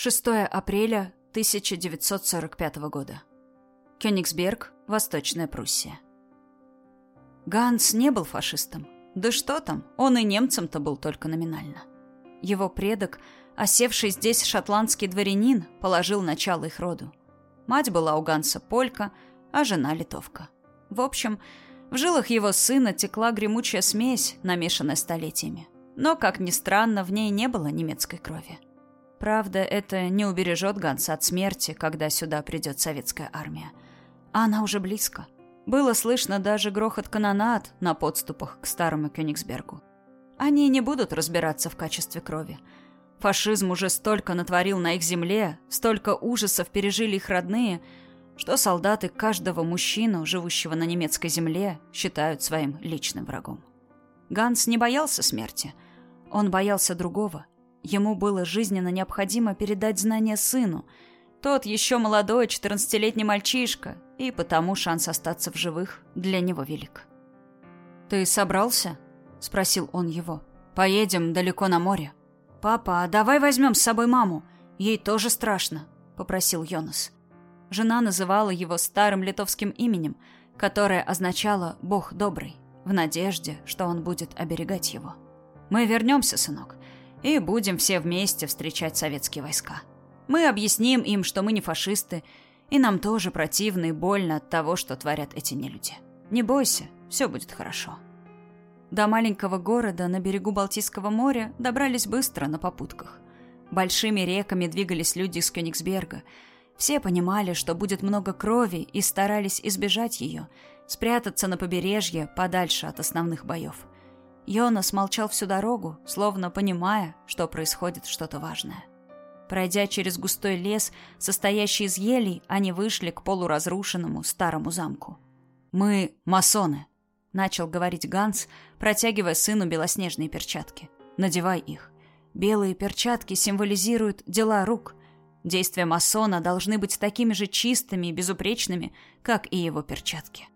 6 апреля 1945 года. Кёнигсберг, Восточная Пруссия. Ганс не был фашистом. Да что там, он и немцем-то был только номинально. Его предок, осевший здесь шотландский дворянин, положил начало их роду. Мать была у Ганса полька, а жена литовка. В общем, в жилах его сына текла гремучая смесь, намешанная столетиями. Но, как ни странно, в ней не было немецкой крови. Правда, это не убережет Ганса от смерти, когда сюда придет советская армия. А она уже близко. Было слышно даже грохот канонад на подступах к старому Кёнигсбергу. Они не будут разбираться в качестве крови. Фашизм уже столько натворил на их земле, столько ужасов пережили их родные, что солдаты каждого мужчину, живущего на немецкой земле, считают своим личным врагом. Ганс не боялся смерти. Он боялся другого – Ему было жизненно необходимо передать знания сыну. Тот еще молодой, 14-летний мальчишка, и потому шанс остаться в живых для него велик. «Ты собрался?» — спросил он его. «Поедем далеко на море». «Папа, а давай возьмем с собой маму. Ей тоже страшно», — попросил Йонас. Жена называла его старым литовским именем, которое означало «Бог добрый», в надежде, что он будет оберегать его. «Мы вернемся, сынок и будем все вместе встречать советские войска. Мы объясним им, что мы не фашисты, и нам тоже противно и больно от того, что творят эти нелюди. Не бойся, все будет хорошо. До маленького города на берегу Балтийского моря добрались быстро на попутках. Большими реками двигались люди из Кёнигсберга. Все понимали, что будет много крови, и старались избежать ее, спрятаться на побережье подальше от основных боев. Йонас молчал всю дорогу, словно понимая, что происходит что-то важное. Пройдя через густой лес, состоящий из елей, они вышли к полуразрушенному старому замку. «Мы масоны», — начал говорить Ганс, протягивая сыну белоснежные перчатки. «Надевай их. Белые перчатки символизируют дела рук. Действия масона должны быть такими же чистыми и безупречными, как и его перчатки».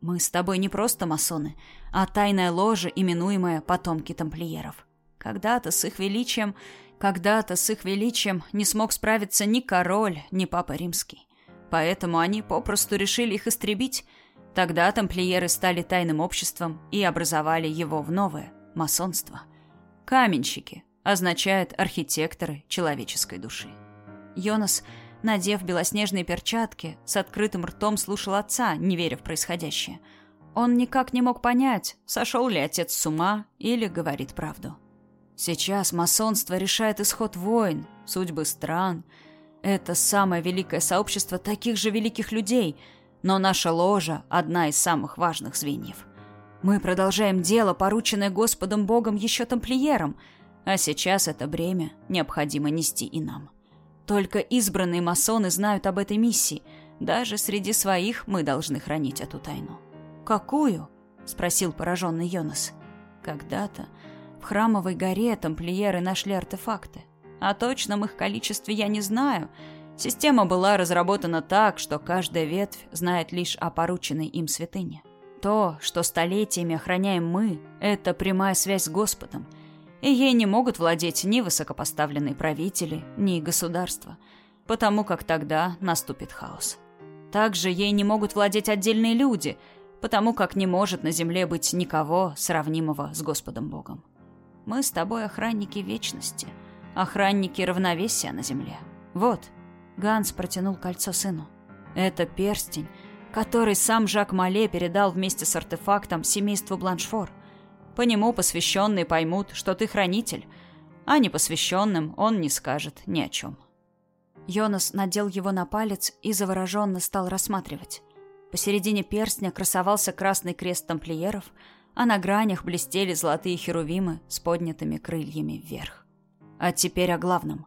Мы с тобой не просто масоны, а тайная ложа, именуемая потомки тамплиеров. Когда-то с их величием, когда-то с их величием не смог справиться ни король, ни папа римский. Поэтому они попросту решили их истребить. Тогда тамплиеры стали тайным обществом и образовали его в новое масонство. Каменщики означает архитекторы человеческой души. Йонас надев белоснежные перчатки, с открытым ртом слушал отца, не веря в происходящее. Он никак не мог понять, сошел ли отец с ума или говорит правду. Сейчас масонство решает исход войн, судьбы стран. Это самое великое сообщество таких же великих людей, но наша ложа – одна из самых важных звеньев. Мы продолжаем дело, порученное Господом Богом еще тамплиерам, а сейчас это бремя необходимо нести и нам. Только избранные масоны знают об этой миссии. Даже среди своих мы должны хранить эту тайну. «Какую?» — спросил пораженный Йонас. «Когда-то в Храмовой горе тамплиеры нашли артефакты. О точном их количестве я не знаю. Система была разработана так, что каждая ветвь знает лишь о порученной им святыне. То, что столетиями охраняем мы, это прямая связь с Господом — и ей не могут владеть ни высокопоставленные правители, ни государства, потому как тогда наступит хаос. Также ей не могут владеть отдельные люди, потому как не может на земле быть никого, сравнимого с Господом Богом. Мы с тобой охранники вечности, охранники равновесия на земле. Вот, Ганс протянул кольцо сыну. Это перстень, который сам Жак Мале передал вместе с артефактом семейству Бланшфор. По нему посвященные поймут, что ты хранитель, а непосвященным он не скажет ни о чем. Йонас надел его на палец и завороженно стал рассматривать. Посередине перстня красовался красный крест тамплиеров, а на гранях блестели золотые херувимы с поднятыми крыльями вверх. А теперь о главном.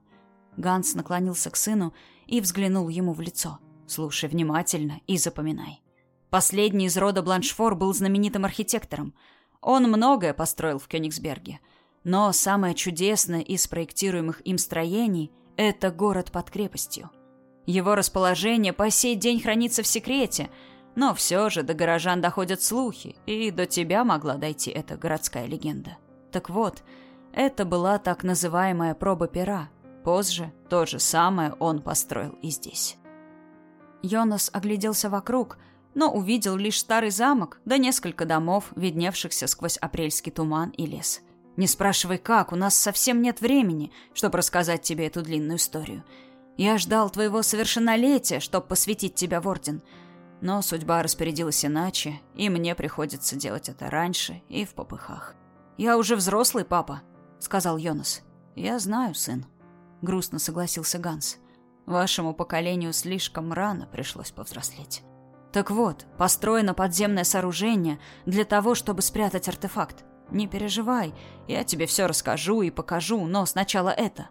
Ганс наклонился к сыну и взглянул ему в лицо. «Слушай внимательно и запоминай. Последний из рода Бланшфор был знаменитым архитектором – он многое построил в Кёнигсберге. Но самое чудесное из проектируемых им строений – это город под крепостью. Его расположение по сей день хранится в секрете, но все же до горожан доходят слухи, и до тебя могла дойти эта городская легенда. Так вот, это была так называемая проба пера, Позже то же самое он построил и здесь. Йонас огляделся вокруг, но увидел лишь старый замок да несколько домов, видневшихся сквозь апрельский туман и лес. «Не спрашивай как, у нас совсем нет времени, чтобы рассказать тебе эту длинную историю. Я ждал твоего совершеннолетия, чтобы посвятить тебя в Орден, но судьба распорядилась иначе, и мне приходится делать это раньше и в попыхах. Я уже взрослый папа», — сказал Йонас. «Я знаю, сын», — грустно согласился Ганс. «Вашему поколению слишком рано пришлось повзрослеть». Так вот, построено подземное сооружение для того, чтобы спрятать артефакт. Не переживай, я тебе все расскажу и покажу, но сначала это.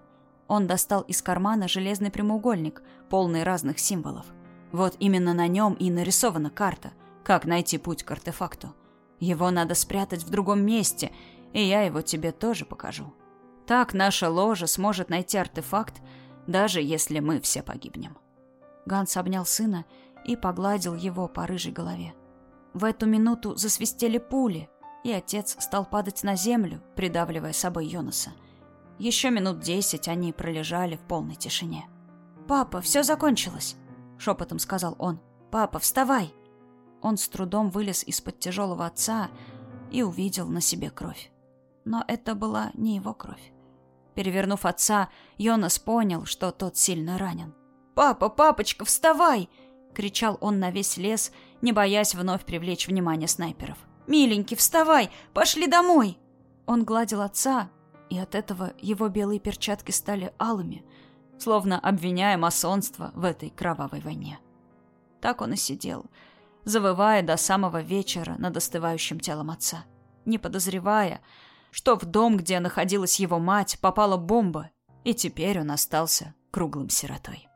Он достал из кармана железный прямоугольник, полный разных символов. Вот именно на нем и нарисована карта, как найти путь к артефакту. Его надо спрятать в другом месте, и я его тебе тоже покажу. Так наша ложа сможет найти артефакт, даже если мы все погибнем. Ганс обнял сына и погладил его по рыжей голове. В эту минуту засвистели пули, и отец стал падать на землю, придавливая собой Йонаса. Еще минут десять они пролежали в полной тишине. «Папа, все закончилось!» — шепотом сказал он. «Папа, вставай!» Он с трудом вылез из-под тяжелого отца и увидел на себе кровь. Но это была не его кровь. Перевернув отца, Йонас понял, что тот сильно ранен. «Папа, папочка, вставай!» — кричал он на весь лес, не боясь вновь привлечь внимание снайперов. «Миленький, вставай! Пошли домой!» Он гладил отца, и от этого его белые перчатки стали алыми, словно обвиняя масонство в этой кровавой войне. Так он и сидел, завывая до самого вечера над остывающим телом отца, не подозревая, что в дом, где находилась его мать, попала бомба, и теперь он остался круглым сиротой.